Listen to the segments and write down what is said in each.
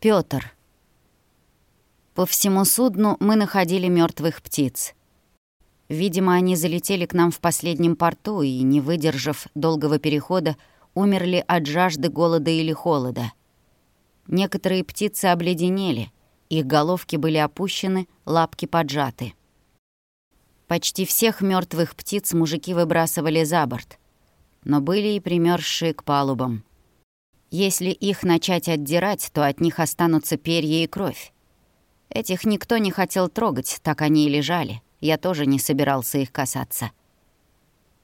Пётр. По всему судну мы находили мертвых птиц. Видимо, они залетели к нам в последнем порту и, не выдержав долгого перехода, умерли от жажды, голода или холода. Некоторые птицы обледенели, их головки были опущены, лапки поджаты. Почти всех мертвых птиц мужики выбрасывали за борт, но были и примерзшие к палубам. Если их начать отдирать, то от них останутся перья и кровь. Этих никто не хотел трогать, так они и лежали. Я тоже не собирался их касаться.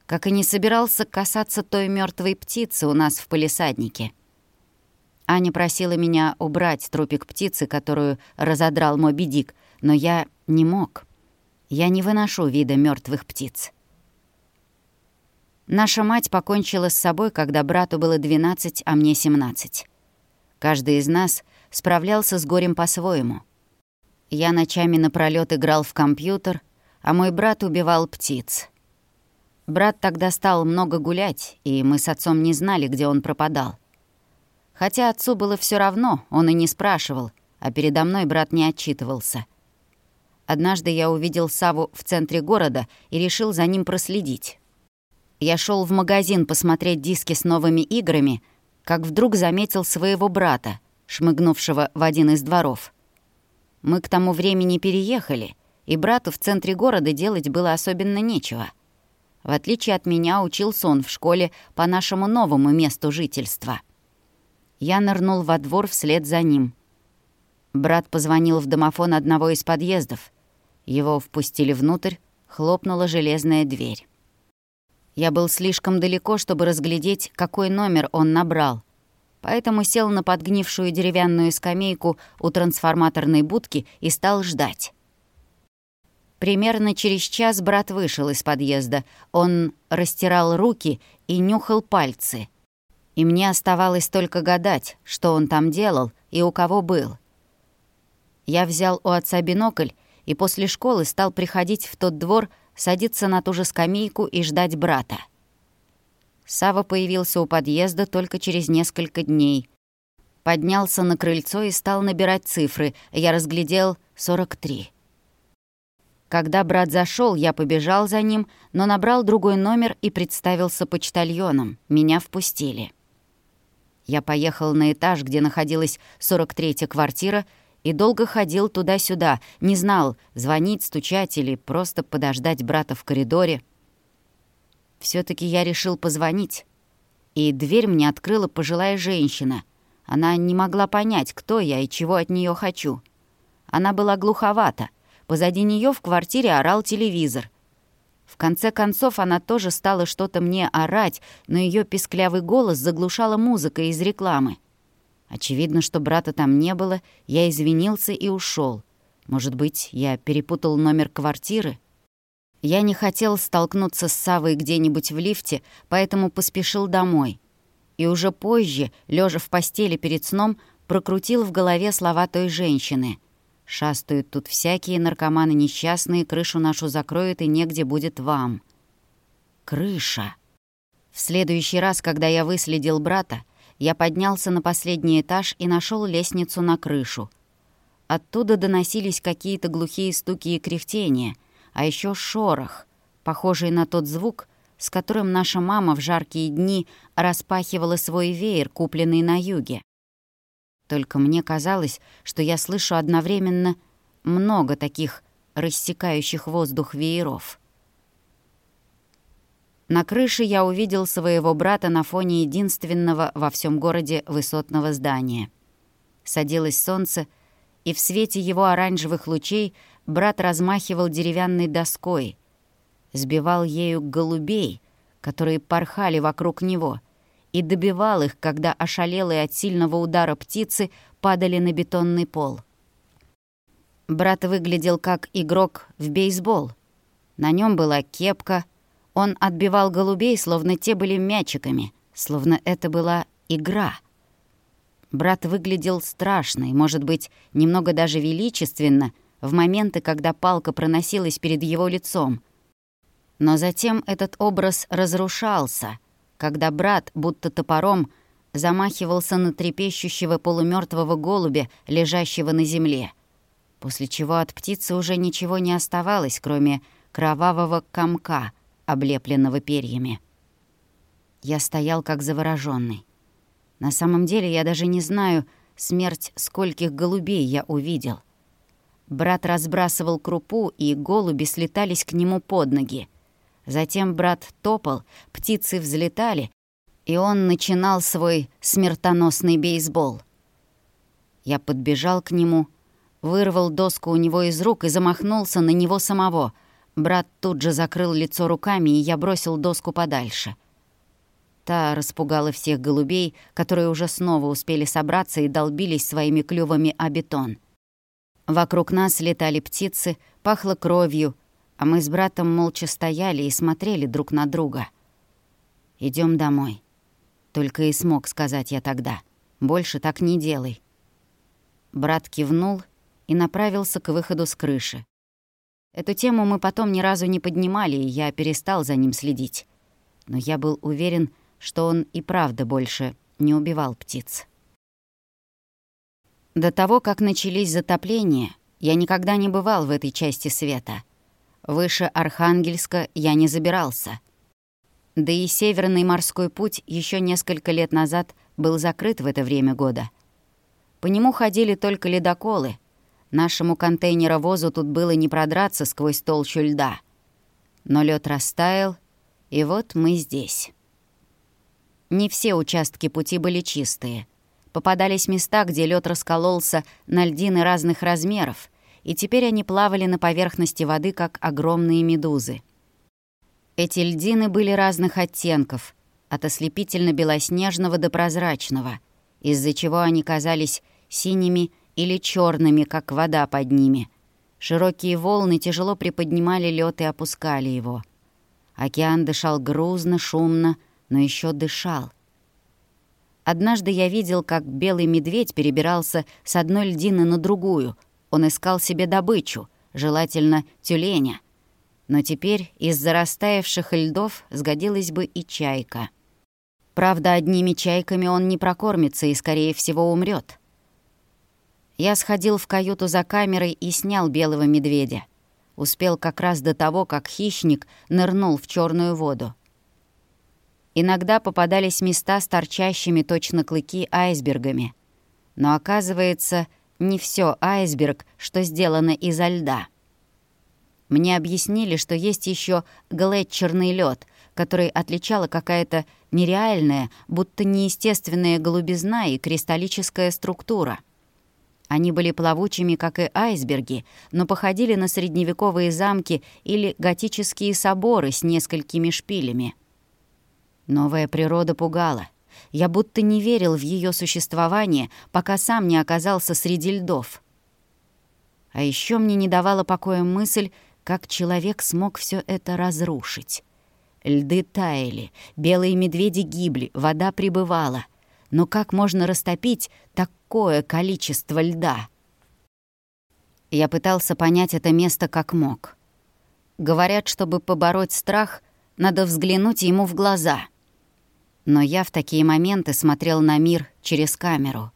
Как и не собирался касаться той мертвой птицы у нас в полисаднике. Аня просила меня убрать трупик птицы, которую разодрал Моби Дик, но я не мог. Я не выношу вида мертвых птиц. Наша мать покончила с собой, когда брату было 12, а мне 17. Каждый из нас справлялся с горем по-своему. Я ночами напролёт играл в компьютер, а мой брат убивал птиц. Брат тогда стал много гулять, и мы с отцом не знали, где он пропадал. Хотя отцу было все равно, он и не спрашивал, а передо мной брат не отчитывался. Однажды я увидел Саву в центре города и решил за ним проследить. Я шел в магазин посмотреть диски с новыми играми, как вдруг заметил своего брата, шмыгнувшего в один из дворов. Мы к тому времени переехали, и брату в центре города делать было особенно нечего. В отличие от меня, учился он в школе по нашему новому месту жительства. Я нырнул во двор вслед за ним. Брат позвонил в домофон одного из подъездов. Его впустили внутрь, хлопнула железная дверь. Я был слишком далеко, чтобы разглядеть, какой номер он набрал. Поэтому сел на подгнившую деревянную скамейку у трансформаторной будки и стал ждать. Примерно через час брат вышел из подъезда. Он растирал руки и нюхал пальцы. И мне оставалось только гадать, что он там делал и у кого был. Я взял у отца бинокль и после школы стал приходить в тот двор, садиться на ту же скамейку и ждать брата. Сава появился у подъезда только через несколько дней. Поднялся на крыльцо и стал набирать цифры. Я разглядел 43. Когда брат зашел, я побежал за ним, но набрал другой номер и представился почтальоном. Меня впустили. Я поехал на этаж, где находилась 43-я квартира, и долго ходил туда-сюда, не знал, звонить, стучать или просто подождать брата в коридоре. все таки я решил позвонить. И дверь мне открыла пожилая женщина. Она не могла понять, кто я и чего от нее хочу. Она была глуховата. Позади нее в квартире орал телевизор. В конце концов, она тоже стала что-то мне орать, но ее писклявый голос заглушала музыка из рекламы. Очевидно, что брата там не было, я извинился и ушел. Может быть, я перепутал номер квартиры? Я не хотел столкнуться с Савой где-нибудь в лифте, поэтому поспешил домой. И уже позже, лежа в постели перед сном, прокрутил в голове слова той женщины. «Шастают тут всякие наркоманы несчастные, крышу нашу закроют, и негде будет вам». Крыша. В следующий раз, когда я выследил брата, я поднялся на последний этаж и нашел лестницу на крышу. Оттуда доносились какие-то глухие стуки и кряхтения, а еще шорох, похожий на тот звук, с которым наша мама в жаркие дни распахивала свой веер, купленный на юге. Только мне казалось, что я слышу одновременно много таких рассекающих воздух вееров — на крыше я увидел своего брата на фоне единственного во всем городе высотного здания. Садилось солнце, и в свете его оранжевых лучей брат размахивал деревянной доской, сбивал ею голубей, которые порхали вокруг него, и добивал их, когда ошалелые от сильного удара птицы падали на бетонный пол. Брат выглядел как игрок в бейсбол. На нем была кепка — он отбивал голубей, словно те были мячиками, словно это была игра. Брат выглядел страшно и, может быть, немного даже величественно в моменты, когда палка проносилась перед его лицом. Но затем этот образ разрушался, когда брат, будто топором, замахивался на трепещущего полумертвого голубя, лежащего на земле, после чего от птицы уже ничего не оставалось, кроме кровавого комка, облепленного перьями. Я стоял как заворожённый. На самом деле я даже не знаю, смерть скольких голубей я увидел. Брат разбрасывал крупу, и голуби слетались к нему под ноги. Затем брат топал, птицы взлетали, и он начинал свой смертоносный бейсбол. Я подбежал к нему, вырвал доску у него из рук и замахнулся на него самого. Брат тут же закрыл лицо руками, и я бросил доску подальше. Та распугала всех голубей, которые уже снова успели собраться и долбились своими клювами о бетон. Вокруг нас летали птицы, пахло кровью, а мы с братом молча стояли и смотрели друг на друга. Идем домой», только и смог сказать я тогда. «Больше так не делай». Брат кивнул и направился к выходу с крыши. Эту тему мы потом ни разу не поднимали, и я перестал за ним следить. Но я был уверен, что он и правда больше не убивал птиц. До того, как начались затопления, я никогда не бывал в этой части света. Выше Архангельска я не забирался. Да и Северный морской путь еще несколько лет назад был закрыт в это время года. По нему ходили только ледоколы. Нашему контейнеровозу тут было не продраться сквозь толщу льда. Но лед растаял, и вот мы здесь. Не все участки пути были чистые. Попадались места, где лед раскололся на льдины разных размеров, и теперь они плавали на поверхности воды, как огромные медузы. Эти льдины были разных оттенков, от ослепительно-белоснежного до прозрачного, из-за чего они казались синими или черными, как вода под ними. Широкие волны тяжело приподнимали лед и опускали его. Океан дышал грузно, шумно, но еще дышал. Однажды я видел, как белый медведь перебирался с одной льдины на другую. Он искал себе добычу, желательно тюленя но теперь из-за растаявших льдов сгодилась бы и чайка. Правда, одними чайками он не прокормится и, скорее всего, умрет. Я сходил в каюту за камерой и снял белого медведя. Успел как раз до того, как хищник нырнул в черную воду. Иногда попадались места с торчащими точно клыки айсбергами. Но оказывается, не все айсберг, что сделано изо льда. Мне объяснили, что есть еще глетчерный лед, который отличала какая-то нереальная, будто неестественная голубизна и кристаллическая структура. Они были плавучими, как и айсберги, но походили на средневековые замки или готические соборы с несколькими шпилями. Новая природа пугала. Я будто не верил в ее существование, пока сам не оказался среди льдов. А еще мне не давала покоя мысль, как человек смог все это разрушить? Льды таяли, белые медведи гибли, вода прибывала. Но как можно растопить такое количество льда? Я пытался понять это место как мог. Говорят, чтобы побороть страх, надо взглянуть ему в глаза. Но я в такие моменты смотрел на мир через камеру.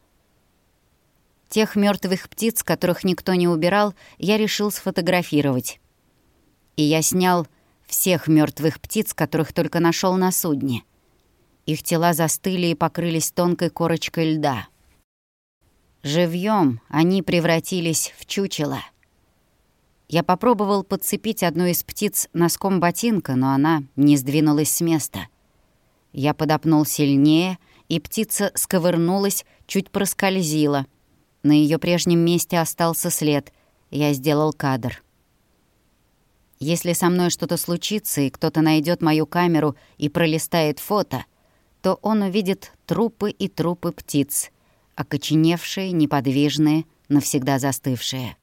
Тех мертвых птиц, которых никто не убирал, я решил сфотографировать и я снял всех мертвых птиц, которых только нашел на судне. Их тела застыли и покрылись тонкой корочкой льда. Живьем они превратились в чучело. Я попробовал подцепить одну из птиц носком ботинка, но она не сдвинулась с места. Я подопнул сильнее, и птица сковырнулась, чуть проскользила. На ее прежнем месте остался след. Я сделал кадр. Если со мной что-то случится, и кто-то найдет мою камеру и пролистает фото, то он увидит трупы и трупы птиц, окоченевшие, неподвижные, навсегда застывшие.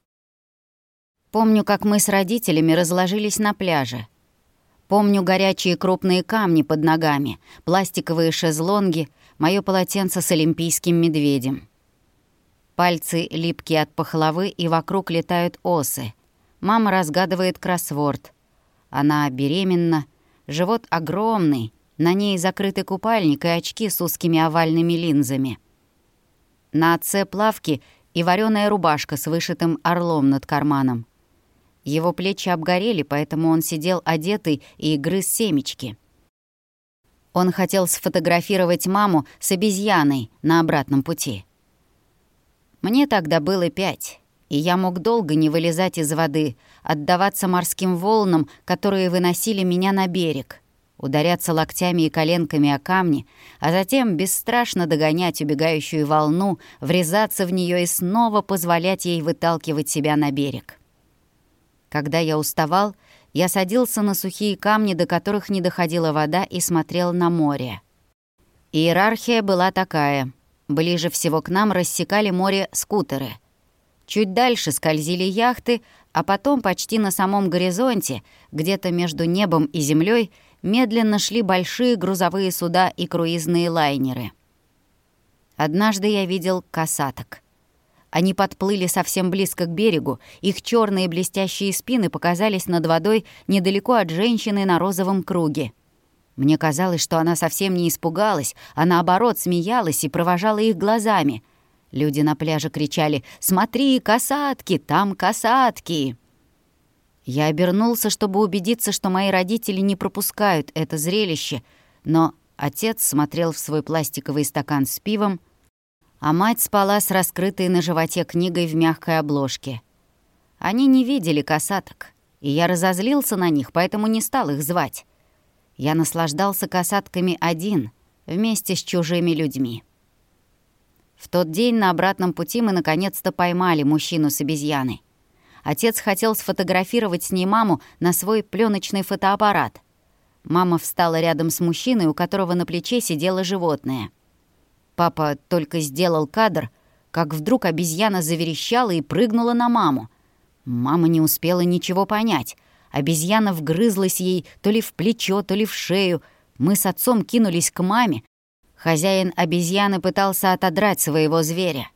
Помню, как мы с родителями разложились на пляже. Помню горячие крупные камни под ногами, пластиковые шезлонги, моё полотенце с олимпийским медведем. Пальцы липкие от пахлавы, и вокруг летают осы. Мама разгадывает кроссворд. Она беременна, живот огромный, На ней закрытый купальник и очки с узкими овальными линзами. На отце плавки и вареная рубашка с вышитым орлом над карманом. Его плечи обгорели, поэтому он сидел одетый и грыз семечки. Он хотел сфотографировать маму с обезьяной на обратном пути. Мне тогда было пять, и я мог долго не вылезать из воды, отдаваться морским волнам, которые выносили меня на берег, ударяться локтями и коленками о камни, а затем бесстрашно догонять убегающую волну, врезаться в нее и снова позволять ей выталкивать себя на берег. Когда я уставал, я садился на сухие камни, до которых не доходила вода, и смотрел на море. Иерархия была такая. Ближе всего к нам рассекали море скутеры. Чуть дальше скользили яхты, а потом почти на самом горизонте, где-то между небом и землей, медленно шли большие грузовые суда и круизные лайнеры. Однажды я видел касаток — они подплыли совсем близко к берегу, их черные блестящие спины показались над водой недалеко от женщины на розовом круге. Мне казалось, что она совсем не испугалась, а наоборот смеялась и провожала их глазами. Люди на пляже кричали «Смотри, касатки! Там касатки!» Я обернулся, чтобы убедиться, что мои родители не пропускают это зрелище, но отец смотрел в свой пластиковый стакан с пивом, а мать спала с раскрытой на животе книгой в мягкой обложке. Они не видели касаток, и я разозлился на них, поэтому не стал их звать. Я наслаждался касатками один, вместе с чужими людьми. В тот день на обратном пути мы наконец-то поймали мужчину с обезьяной. Отец хотел сфотографировать с ней маму на свой пленочный фотоаппарат. Мама встала рядом с мужчиной, у которого на плече сидело животное — Папа только сделал кадр, как вдруг обезьяна заверещала и прыгнула на маму. Мама не успела ничего понять. Обезьяна вгрызлась ей то ли в плечо, то ли в шею. Мы с отцом кинулись к маме. Хозяин обезьяны пытался отодрать своего зверя.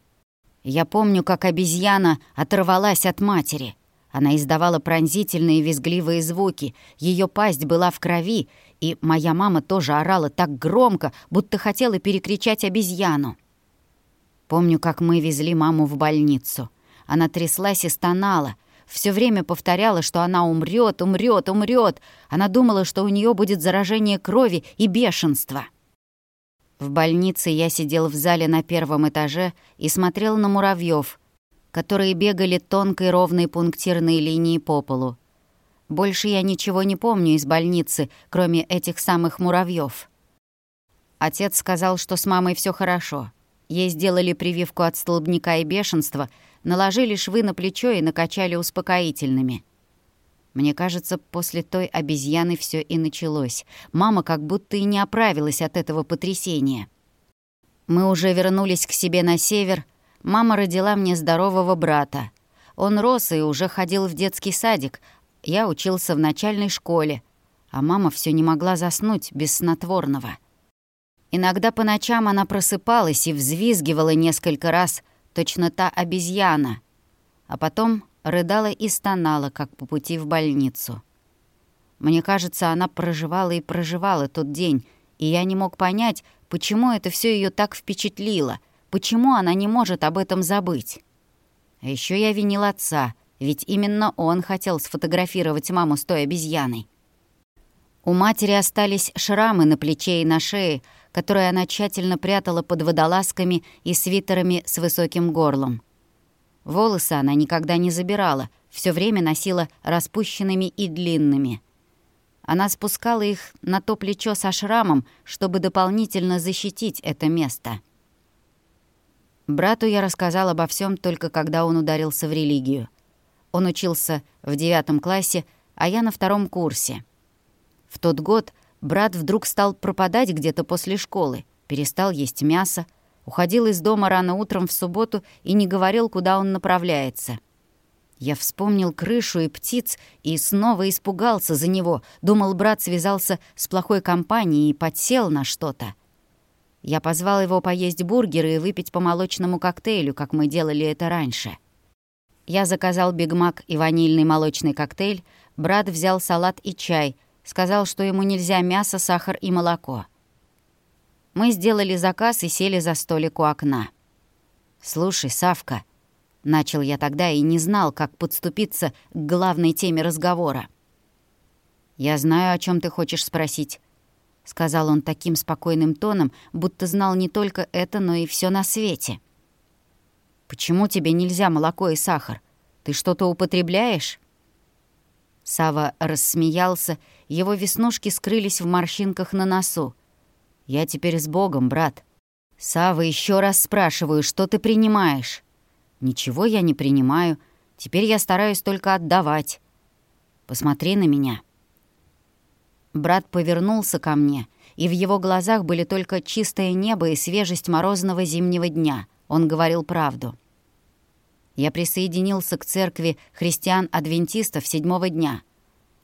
Я помню, как обезьяна оторвалась от матери. Она издавала пронзительные визгливые звуки. Ее пасть была в крови, и моя мама тоже орала так громко, будто хотела перекричать обезьяну. Помню, как мы везли маму в больницу. Она тряслась и стонала. Все время повторяла, что она умрет, умрет, умрет. Она думала, что у нее будет заражение крови и бешенство. В больнице я сидел в зале на первом этаже и смотрел на муравьев, которые бегали тонкой ровной пунктирной линией по полу. Больше я ничего не помню из больницы, кроме этих самых муравьев. Отец сказал, что с мамой все хорошо. Ей сделали прививку от столбняка и бешенства, наложили швы на плечо и накачали успокоительными. Мне кажется, после той обезьяны все и началось. Мама как будто и не оправилась от этого потрясения. Мы уже вернулись к себе на север. Мама родила мне здорового брата. Он рос и уже ходил в детский садик, я учился в начальной школе, а мама все не могла заснуть без снотворного. Иногда по ночам она просыпалась и взвизгивала несколько раз, точно та обезьяна, а потом рыдала и стонала, как по пути в больницу. Мне кажется, она проживала и проживала тот день, и я не мог понять, почему это все ее так впечатлило, почему она не может об этом забыть. А еще я винил отца — ведь именно он хотел сфотографировать маму с той обезьяной. У матери остались шрамы на плече и на шее, которые она тщательно прятала под водолазками и свитерами с высоким горлом. Волосы она никогда не забирала, все время носила распущенными и длинными. Она спускала их на то плечо со шрамом, чтобы дополнительно защитить это место. Брату я рассказал обо всем только когда он ударился в религию — он учился в девятом классе, а я на втором курсе. В тот год брат вдруг стал пропадать где-то после школы, перестал есть мясо, уходил из дома рано утром в субботу и не говорил, куда он направляется. Я вспомнил крышу и птиц и снова испугался за него. Думал, брат связался с плохой компанией и подсел на что-то. Я позвал его поесть бургеры и выпить по молочному коктейлю, как мы делали это раньше. Я заказал бигмак и ванильный молочный коктейль, брат взял салат и чай, Сказал, что ему нельзя мясо, сахар и молоко. Мы сделали заказ и сели за столик у окна. «Слушай, Савка», — начал я тогда и не знал, как подступиться к главной теме разговора. «Я знаю, о чем ты хочешь спросить», — сказал он таким спокойным тоном, будто знал не только это, но и все на свете. «Почему тебе нельзя молоко и сахар? Ты что-то употребляешь?» Сава рассмеялся, его веснушки скрылись в морщинках на носу. «Я теперь с Богом, брат. Сава, еще раз спрашиваю, что ты принимаешь?» «Ничего я не принимаю. Теперь я стараюсь только отдавать. Посмотри на меня». Брат повернулся ко мне, и в его глазах были только чистое небо и свежесть морозного зимнего дня. Он говорил правду. Я присоединился к церкви христиан-адвентистов седьмого дня.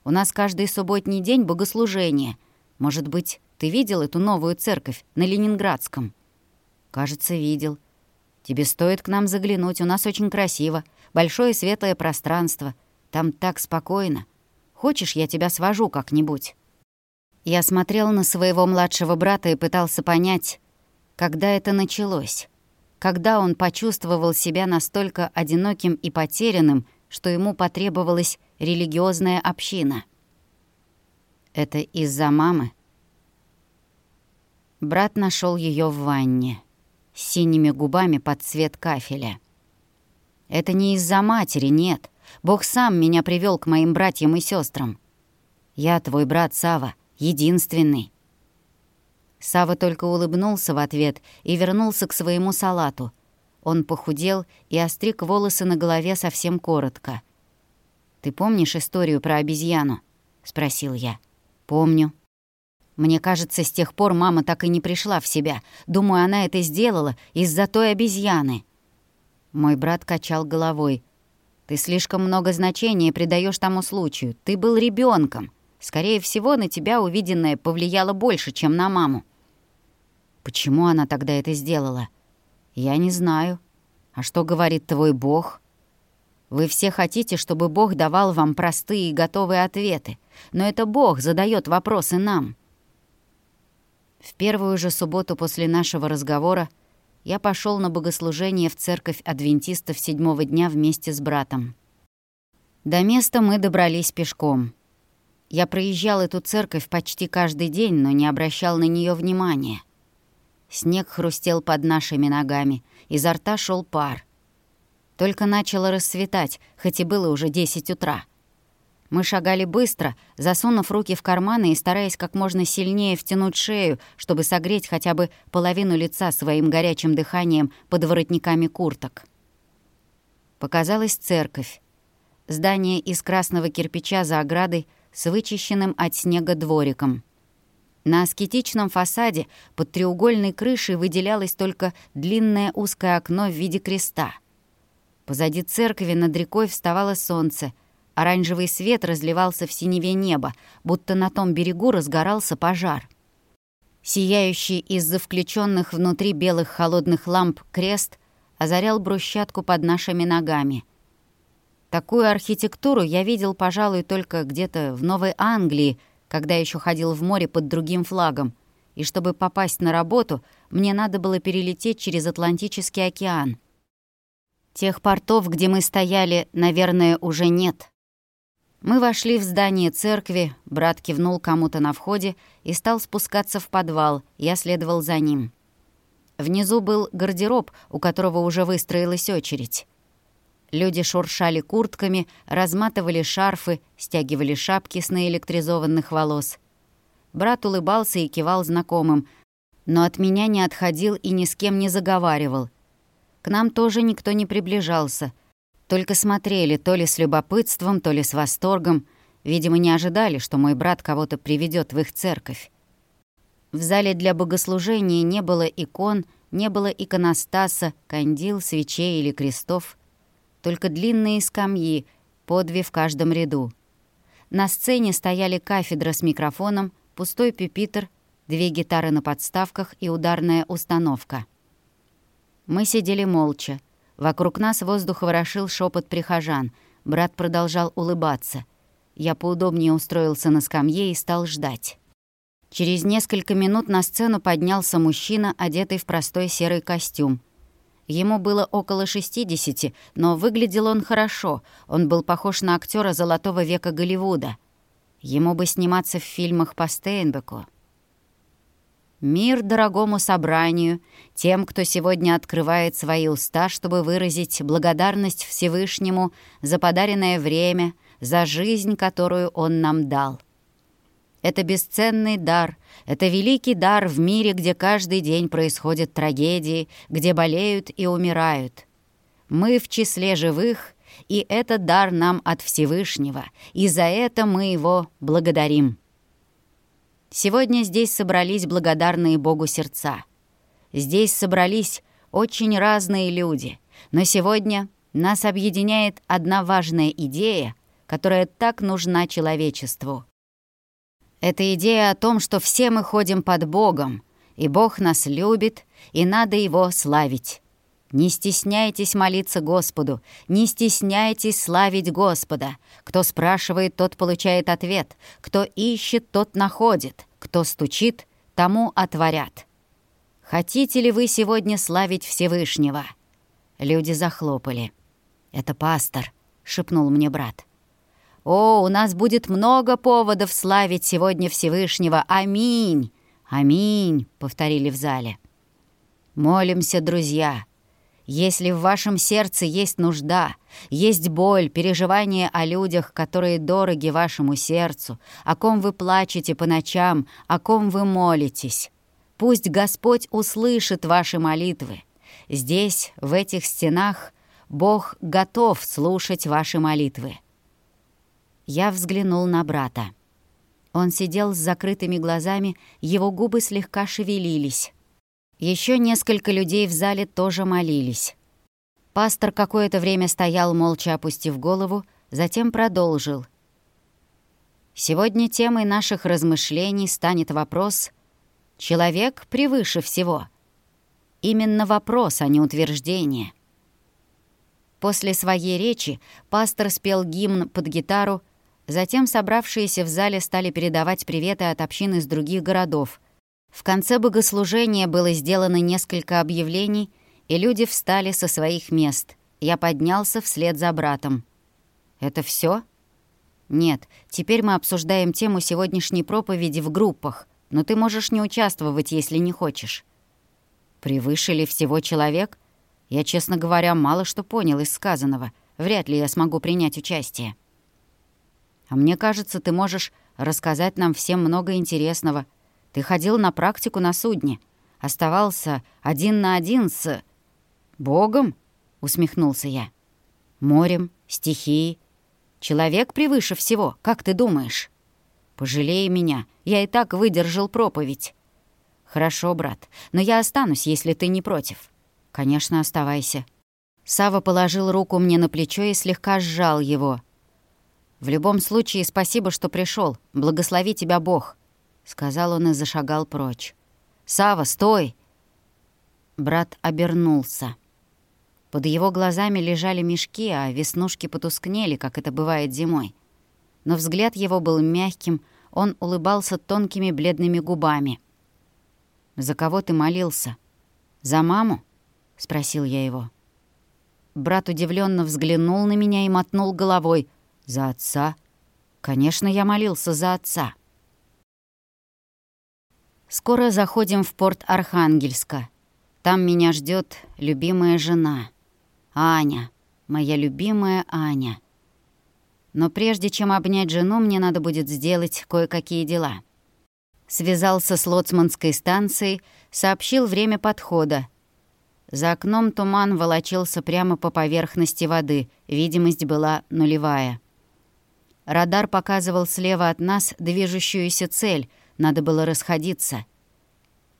У нас каждый субботний день богослужение. Может быть, ты видел эту новую церковь на Ленинградском? Кажется, видел. Тебе стоит к нам заглянуть, у нас очень красиво. Большое светлое пространство. Там так спокойно. Хочешь, я тебя свожу как-нибудь?» Я смотрел на своего младшего брата и пытался понять, когда это началось. Когда он почувствовал себя настолько одиноким и потерянным, что ему потребовалась религиозная община. Это из-за мамы. Брат нашел ее в ванне, с синими губами под цвет кафеля. Это не из-за матери, нет. Бог сам меня привел к моим братьям и сестрам. Я твой брат Сава единственный». Сава только улыбнулся в ответ и вернулся к своему салату. Он похудел и остриг волосы на голове совсем коротко. «Ты помнишь историю про обезьяну?» — спросил я. «Помню». Мне кажется, с тех пор мама так и не пришла в себя. Думаю, она это сделала из-за той обезьяны. Мой брат качал головой. «Ты слишком много значения придаешь тому случаю. Ты был ребенком. Скорее всего, на тебя увиденное повлияло больше, чем на маму. Почему она тогда это сделала? Я не знаю. А что говорит твой Бог? Вы все хотите, чтобы Бог давал вам простые и готовые ответы, но это Бог задает вопросы нам. В первую же субботу после нашего разговора я пошел на богослужение в церковь адвентистов седьмого дня вместе с братом. До места мы добрались пешком — я проезжал эту церковь почти каждый день, но не обращал на нее внимания. Снег хрустел под нашими ногами, изо рта шел пар. Только начало рассветать, хоть и было уже десять утра. Мы шагали быстро, засунув руки в карманы и стараясь как можно сильнее втянуть шею, чтобы согреть хотя бы половину лица своим горячим дыханием под воротниками курток. Показалась церковь. Здание из красного кирпича за оградой — с вычищенным от снега двориком. На аскетичном фасаде под треугольной крышей выделялось только длинное узкое окно в виде креста. Позади церкви над рекой вставало солнце. Оранжевый свет разливался в синеве неба, будто на том берегу разгорался пожар. Сияющий из-за включенных внутри белых холодных ламп крест озарял брусчатку под нашими ногами. Такую архитектуру я видел, пожалуй, только где-то в Новой Англии, когда еще ходил в море под другим флагом. И чтобы попасть на работу, мне надо было перелететь через Атлантический океан. Тех портов, где мы стояли, наверное, уже нет. Мы вошли в здание церкви, брат кивнул кому-то на входе и стал спускаться в подвал, я следовал за ним. Внизу был гардероб, у которого уже выстроилась очередь. Люди шуршали куртками, разматывали шарфы, стягивали шапки с наэлектризованных волос. Брат улыбался и кивал знакомым, но от меня не отходил и ни с кем не заговаривал. К нам тоже никто не приближался. Только смотрели то ли с любопытством, то ли с восторгом. Видимо, не ожидали, что мой брат кого-то приведет в их церковь. В зале для богослужения не было икон, не было иконостаса, кандил, свечей или крестов только длинные скамьи, по две в каждом ряду. На сцене стояли кафедра с микрофоном, пустой пюпитр, две гитары на подставках и ударная установка. Мы сидели молча. Вокруг нас воздух ворошил шепот прихожан. Брат продолжал улыбаться. Я поудобнее устроился на скамье и стал ждать. Через несколько минут на сцену поднялся мужчина, одетый в простой серый костюм. Ему было около 60, но выглядел он хорошо. Он был похож на актера золотого века Голливуда. Ему бы сниматься в фильмах по Стейнбеку. Мир дорогому собранию, тем, кто сегодня открывает свои уста, чтобы выразить благодарность Всевышнему за подаренное время, за жизнь, которую Он нам дал. Это бесценный дар, это великий дар в мире, где каждый день происходят трагедии, где болеют и умирают. Мы в числе живых, и это дар нам от Всевышнего, и за это мы его благодарим. Сегодня здесь собрались благодарные Богу сердца. Здесь собрались очень разные люди, но сегодня нас объединяет одна важная идея, которая так нужна человечеству. Это идея о том, что все мы ходим под Богом, и Бог нас любит, и надо Его славить. Не стесняйтесь молиться Господу, не стесняйтесь славить Господа. Кто спрашивает, тот получает ответ. Кто ищет, тот находит. Кто стучит, тому отворят. Хотите ли вы сегодня славить Всевышнего?» Люди захлопали. «Это пастор», — шепнул мне брат. «О, у нас будет много поводов славить сегодня Всевышнего. Аминь! Аминь!» — повторили в зале. «Молимся, друзья!» Если в вашем сердце есть нужда, есть боль, переживания о людях, которые дороги вашему сердцу, о ком вы плачете по ночам, о ком вы молитесь, пусть Господь услышит ваши молитвы. Здесь, в этих стенах, Бог готов слушать ваши молитвы. Я взглянул на брата. Он сидел с закрытыми глазами, его губы слегка шевелились. Еще несколько людей в зале тоже молились. Пастор какое-то время стоял, молча опустив голову, затем продолжил. «Сегодня темой наших размышлений станет вопрос «Человек превыше всего». Именно вопрос, а не утверждение. После своей речи пастор спел гимн под гитару, затем собравшиеся в зале стали передавать приветы от общин из других городов — в конце богослужения было сделано несколько объявлений, и люди встали со своих мест. Я поднялся вслед за братом. «Это все? «Нет, теперь мы обсуждаем тему сегодняшней проповеди в группах, но ты можешь не участвовать, если не хочешь». «Превыше ли всего человек?» Я, честно говоря, мало что понял из сказанного. Вряд ли я смогу принять участие. А мне кажется, ты можешь рассказать нам всем много интересного, ты ходил на практику на судне. Оставался один на один с... Богом?» — усмехнулся я. «Морем, стихией. Человек превыше всего, как ты думаешь?» «Пожалей меня, я и так выдержал проповедь». «Хорошо, брат, но я останусь, если ты не против». «Конечно, оставайся». Сава положил руку мне на плечо и слегка сжал его. «В любом случае, спасибо, что пришел. Благослови тебя Бог сказал он и зашагал прочь. Сава, стой!» Брат обернулся. Под его глазами лежали мешки, а веснушки потускнели, как это бывает зимой. Но взгляд его был мягким, он улыбался тонкими бледными губами. «За кого ты молился? За маму?» — спросил я его. Брат удивленно взглянул на меня и мотнул головой. «За отца?» «Конечно, я молился за отца». Скоро заходим в порт Архангельска. Там меня ждет любимая жена. Аня. Моя любимая Аня. Но прежде чем обнять жену, мне надо будет сделать кое-какие дела. Связался с лоцманской станцией, сообщил время подхода. За окном туман волочился прямо по поверхности воды, видимость была нулевая. Радар показывал слева от нас движущуюся цель, надо было расходиться.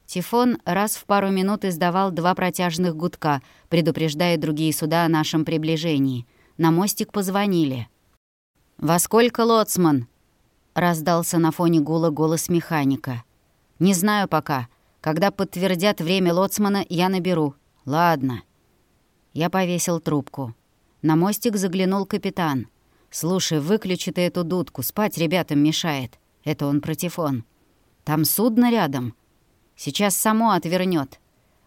Тифон раз в пару минут издавал два протяжных гудка, предупреждая другие суда о нашем приближении. На мостик позвонили. «Во сколько, лоцман?» — раздался на фоне гула голос механика. «Не знаю пока. Когда подтвердят время лоцмана, я наберу. Ладно». Я повесил трубку. На мостик заглянул капитан. «Слушай, выключи ты эту дудку, спать ребятам мешает». Это он про Тифон. «Там судно рядом. Сейчас само отвернет.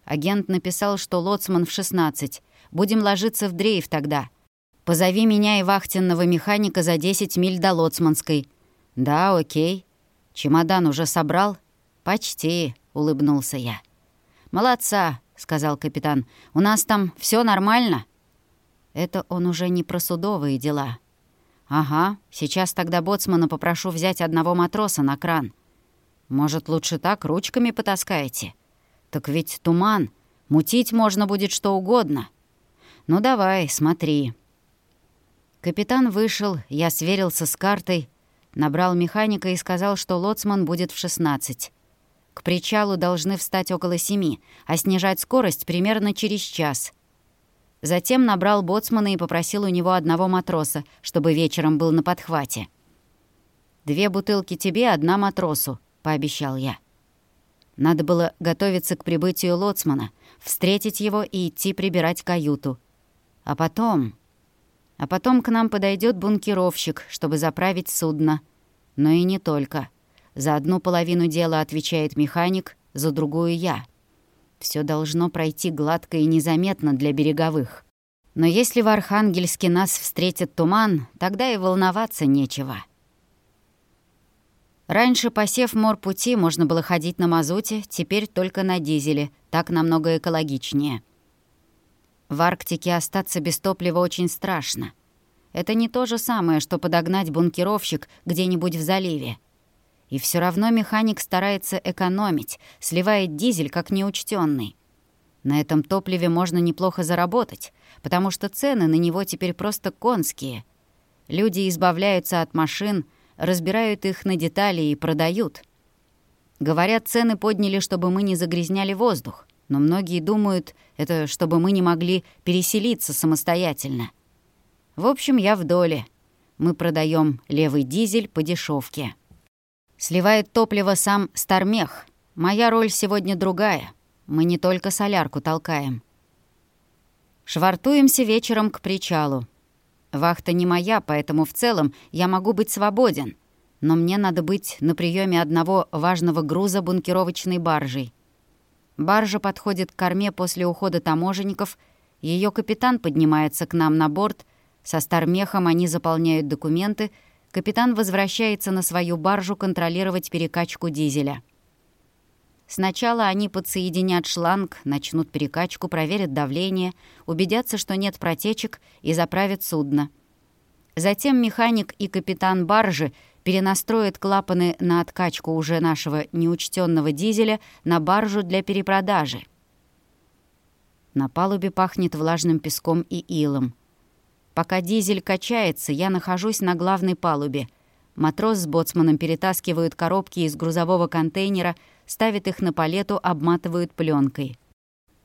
Агент написал, что лоцман в 16. Будем ложиться в дрейф тогда. Позови меня и вахтенного механика за 10 миль до Лоцманской». «Да, окей. Чемодан уже собрал?» «Почти», — улыбнулся я. «Молодца», — сказал капитан. «У нас там все нормально?» Это он уже не про судовые дела. «Ага, сейчас тогда боцмана попрошу взять одного матроса на кран. Может, лучше так, ручками потаскаете? Так ведь туман, мутить можно будет что угодно. Ну давай, смотри». Капитан вышел, я сверился с картой, набрал механика и сказал, что лоцман будет в 16. К причалу должны встать около семи, а снижать скорость примерно через час. Затем набрал боцмана и попросил у него одного матроса, чтобы вечером был на подхвате. «Две бутылки тебе, одна матросу», — пообещал я. Надо было готовиться к прибытию лоцмана, встретить его и идти прибирать каюту. А потом... А потом к нам подойдет бункеровщик, чтобы заправить судно. Но и не только. За одну половину дела отвечает механик, за другую я. Все должно пройти гладко и незаметно для береговых. Но если в Архангельске нас встретит туман, тогда и волноваться нечего. Раньше, посев морпути, можно было ходить на мазуте, теперь только на дизеле, так намного экологичнее. В Арктике остаться без топлива очень страшно. Это не то же самое, что подогнать бункеровщик где-нибудь в заливе. И все равно механик старается экономить, сливает дизель как неучтенный. На этом топливе можно неплохо заработать, потому что цены на него теперь просто конские. Люди избавляются от машин, разбирают их на детали и продают. Говорят, цены подняли, чтобы мы не загрязняли воздух, но многие думают, это чтобы мы не могли переселиться самостоятельно. В общем, я в доле. Мы продаем левый дизель по дешевке. Сливает топливо сам Стармех. Моя роль сегодня другая. Мы не только солярку толкаем. Швартуемся вечером к причалу. Вахта не моя, поэтому в целом я могу быть свободен. Но мне надо быть на приеме одного важного груза бункеровочной баржей. Баржа подходит к корме после ухода таможенников. Ее капитан поднимается к нам на борт. Со Стармехом они заполняют документы — капитан возвращается на свою баржу контролировать перекачку дизеля. Сначала они подсоединят шланг, начнут перекачку, проверят давление, убедятся, что нет протечек и заправят судно. Затем механик и капитан баржи перенастроят клапаны на откачку уже нашего неучтенного дизеля на баржу для перепродажи. На палубе пахнет влажным песком и илом. Пока дизель качается, я нахожусь на главной палубе. Матрос с боцманом перетаскивают коробки из грузового контейнера, ставят их на палету, обматывают пленкой.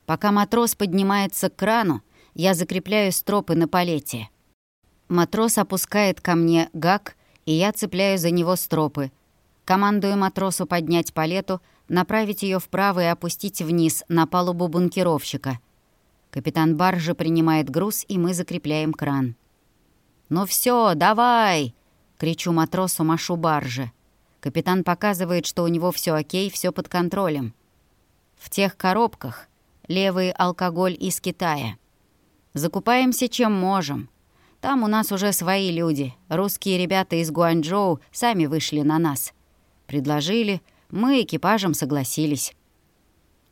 Пока матрос поднимается к крану, я закрепляю стропы на палете. Матрос опускает ко мне гак, и я цепляю за него стропы. Командую матросу поднять палету, направить ее вправо и опустить вниз на палубу бункеровщика — Капитан баржи принимает груз, и мы закрепляем кран. «Ну все, давай!» — кричу матросу, машу баржи. Капитан показывает, что у него все окей, все под контролем. В тех коробках левый алкоголь из Китая. Закупаемся чем можем. Там у нас уже свои люди. Русские ребята из Гуанчжоу сами вышли на нас. Предложили, мы экипажем согласились.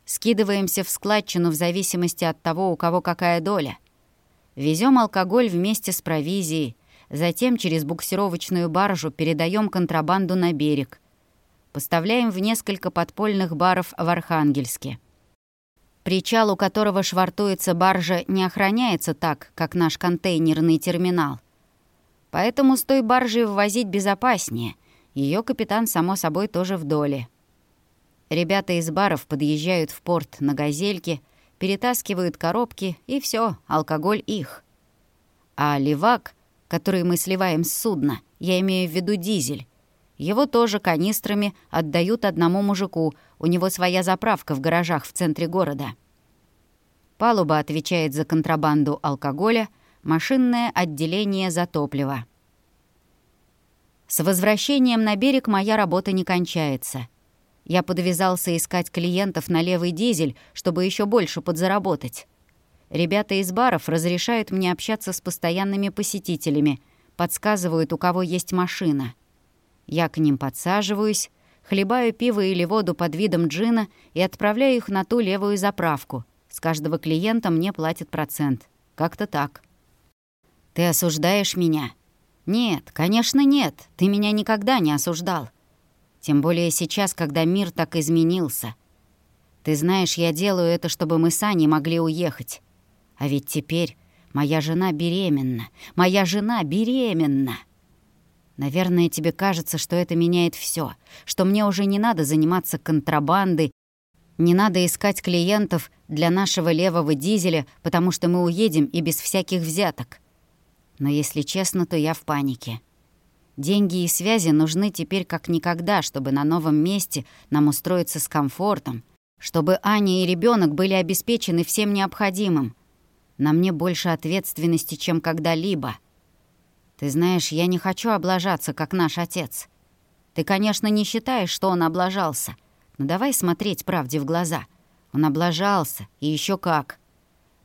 Скидываемся в складчину в зависимости от того, у кого какая доля. Везем алкоголь вместе с провизией, затем через буксировочную баржу передаем контрабанду на берег. Поставляем в несколько подпольных баров в Архангельске. Причал, у которого швартуется баржа, не охраняется так, как наш контейнерный терминал. Поэтому с той баржей ввозить безопаснее. Ее капитан, само собой, тоже в доле. Ребята из баров подъезжают в порт на газельке, перетаскивают коробки, и все, алкоголь их. А левак, который мы сливаем с судна, я имею в виду дизель, его тоже канистрами отдают одному мужику, у него своя заправка в гаражах в центре города. Палуба отвечает за контрабанду алкоголя, машинное отделение за топливо. С возвращением на берег моя работа не кончается. Я подвязался искать клиентов на левый дизель, чтобы еще больше подзаработать. Ребята из баров разрешают мне общаться с постоянными посетителями, подсказывают, у кого есть машина. Я к ним подсаживаюсь, хлебаю пиво или воду под видом джина и отправляю их на ту левую заправку. С каждого клиента мне платят процент. Как-то так. «Ты осуждаешь меня?» «Нет, конечно, нет. Ты меня никогда не осуждал. Тем более сейчас, когда мир так изменился. Ты знаешь, я делаю это, чтобы мы с Аней могли уехать. А ведь теперь моя жена беременна. Моя жена беременна. Наверное, тебе кажется, что это меняет все, что мне уже не надо заниматься контрабандой, не надо искать клиентов для нашего левого дизеля, потому что мы уедем и без всяких взяток. Но если честно, то я в панике. Деньги и связи нужны теперь как никогда, чтобы на новом месте нам устроиться с комфортом, чтобы Аня и ребенок были обеспечены всем необходимым. На мне больше ответственности, чем когда-либо. Ты знаешь, я не хочу облажаться, как наш отец. Ты, конечно, не считаешь, что он облажался, но давай смотреть правде в глаза. Он облажался, и еще как.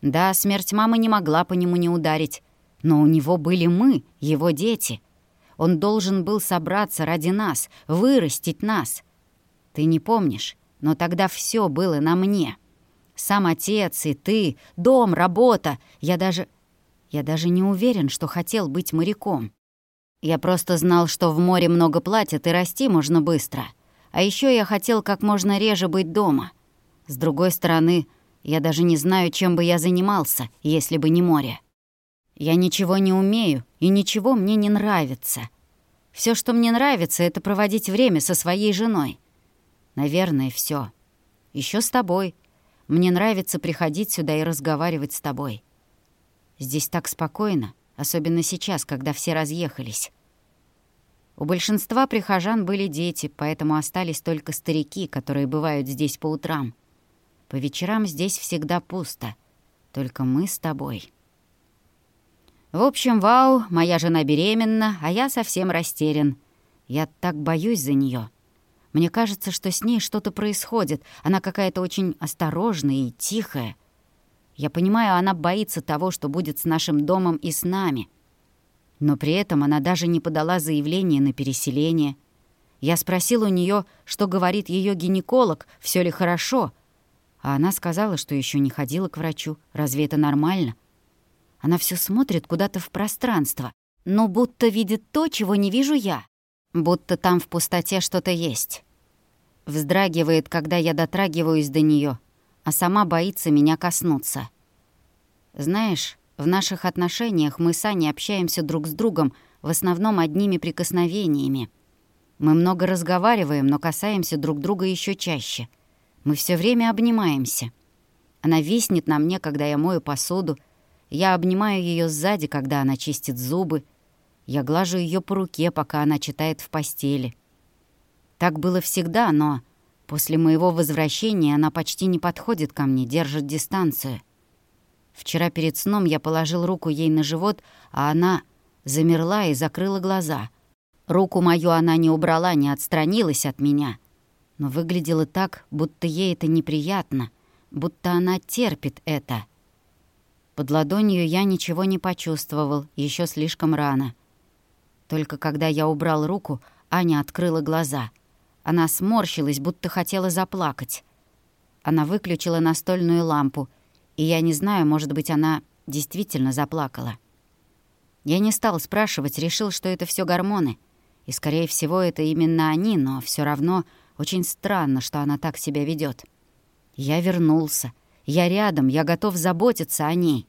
Да, смерть мамы не могла по нему не ударить, но у него были мы, его дети — он должен был собраться ради нас, вырастить нас. Ты не помнишь, но тогда все было на мне. Сам отец и ты, дом, работа. Я даже... Я даже не уверен, что хотел быть моряком. Я просто знал, что в море много платят и расти можно быстро. А еще я хотел как можно реже быть дома. С другой стороны, я даже не знаю, чем бы я занимался, если бы не море. Я ничего не умею, и ничего мне не нравится. Все, что мне нравится, это проводить время со своей женой. Наверное, все. Еще с тобой. Мне нравится приходить сюда и разговаривать с тобой. Здесь так спокойно, особенно сейчас, когда все разъехались. У большинства прихожан были дети, поэтому остались только старики, которые бывают здесь по утрам. По вечерам здесь всегда пусто. Только мы с тобой». В общем, вау, моя жена беременна, а я совсем растерян. Я так боюсь за нее. Мне кажется, что с ней что-то происходит. Она какая-то очень осторожная и тихая. Я понимаю, она боится того, что будет с нашим домом и с нами. Но при этом она даже не подала заявление на переселение. Я спросил у нее, что говорит ее гинеколог, все ли хорошо. А она сказала, что еще не ходила к врачу. Разве это нормально? Она все смотрит куда-то в пространство, но будто видит то, чего не вижу я. Будто там в пустоте что-то есть. Вздрагивает, когда я дотрагиваюсь до нее, а сама боится меня коснуться. Знаешь, в наших отношениях мы с Аней общаемся друг с другом в основном одними прикосновениями. Мы много разговариваем, но касаемся друг друга еще чаще. Мы все время обнимаемся. Она виснет на мне, когда я мою посуду, я обнимаю ее сзади, когда она чистит зубы. Я глажу ее по руке, пока она читает в постели. Так было всегда, но после моего возвращения она почти не подходит ко мне, держит дистанцию. Вчера перед сном я положил руку ей на живот, а она замерла и закрыла глаза. Руку мою она не убрала, не отстранилась от меня. Но выглядело так, будто ей это неприятно, будто она терпит это — под ладонью я ничего не почувствовал, еще слишком рано. Только когда я убрал руку, Аня открыла глаза. Она сморщилась, будто хотела заплакать. Она выключила настольную лампу, и я не знаю, может быть, она действительно заплакала. Я не стал спрашивать, решил, что это все гормоны. И, скорее всего, это именно они, но все равно очень странно, что она так себя ведет. Я вернулся. Я рядом, я готов заботиться о ней.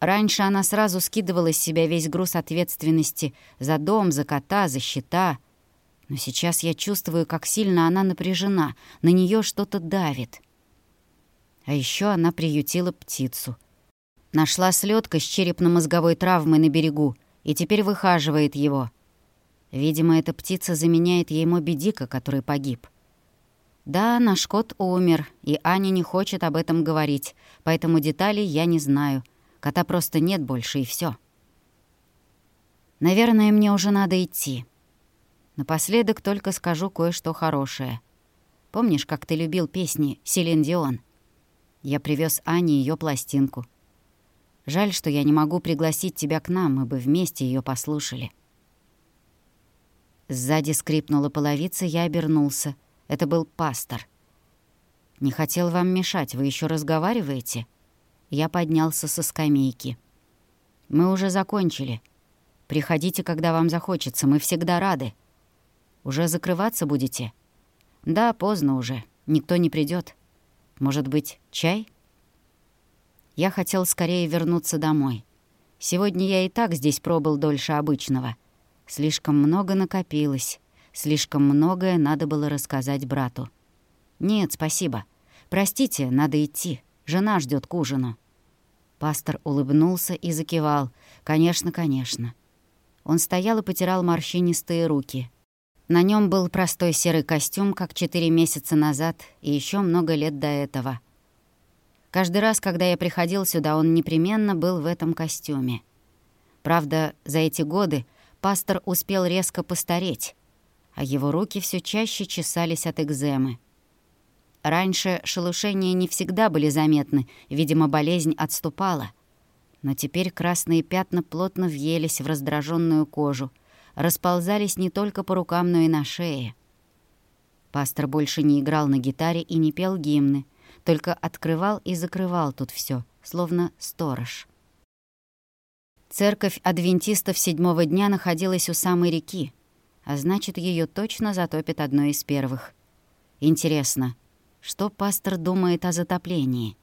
Раньше она сразу скидывала с себя весь груз ответственности за дом, за кота, за счета. Но сейчас я чувствую, как сильно она напряжена, на нее что-то давит. А еще она приютила птицу. Нашла слетка с черепно-мозговой травмой на берегу и теперь выхаживает его. Видимо, эта птица заменяет ей Моби который погиб. Да, наш кот умер, и Аня не хочет об этом говорить, поэтому деталей я не знаю. Кота просто нет больше, и все. Наверное, мне уже надо идти. Напоследок только скажу кое-что хорошее. Помнишь, как ты любил песни Селин Дион? Я привез Ане ее пластинку. Жаль, что я не могу пригласить тебя к нам, мы бы вместе ее послушали. Сзади скрипнула половица, я обернулся. Это был пастор. «Не хотел вам мешать, вы еще разговариваете?» Я поднялся со скамейки. «Мы уже закончили. Приходите, когда вам захочется, мы всегда рады. Уже закрываться будете?» «Да, поздно уже. Никто не придет. Может быть, чай?» Я хотел скорее вернуться домой. Сегодня я и так здесь пробыл дольше обычного. Слишком много накопилось, слишком многое надо было рассказать брату. «Нет, спасибо. Простите, надо идти. Жена ждет к ужину». Пастор улыбнулся и закивал. «Конечно, конечно». Он стоял и потирал морщинистые руки. На нем был простой серый костюм, как четыре месяца назад, и еще много лет до этого. Каждый раз, когда я приходил сюда, он непременно был в этом костюме. Правда, за эти годы пастор успел резко постареть, а его руки все чаще чесались от экземы. Раньше шелушения не всегда были заметны, видимо, болезнь отступала. Но теперь красные пятна плотно въелись в раздраженную кожу, расползались не только по рукам, но и на шее. Пастор больше не играл на гитаре и не пел гимны, только открывал и закрывал тут все, словно сторож. Церковь адвентистов седьмого дня находилась у самой реки, а значит, ее точно затопит одной из первых. Интересно, что пастор думает о затоплении?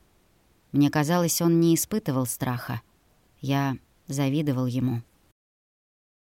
Мне казалось, он не испытывал страха. Я завидовал ему.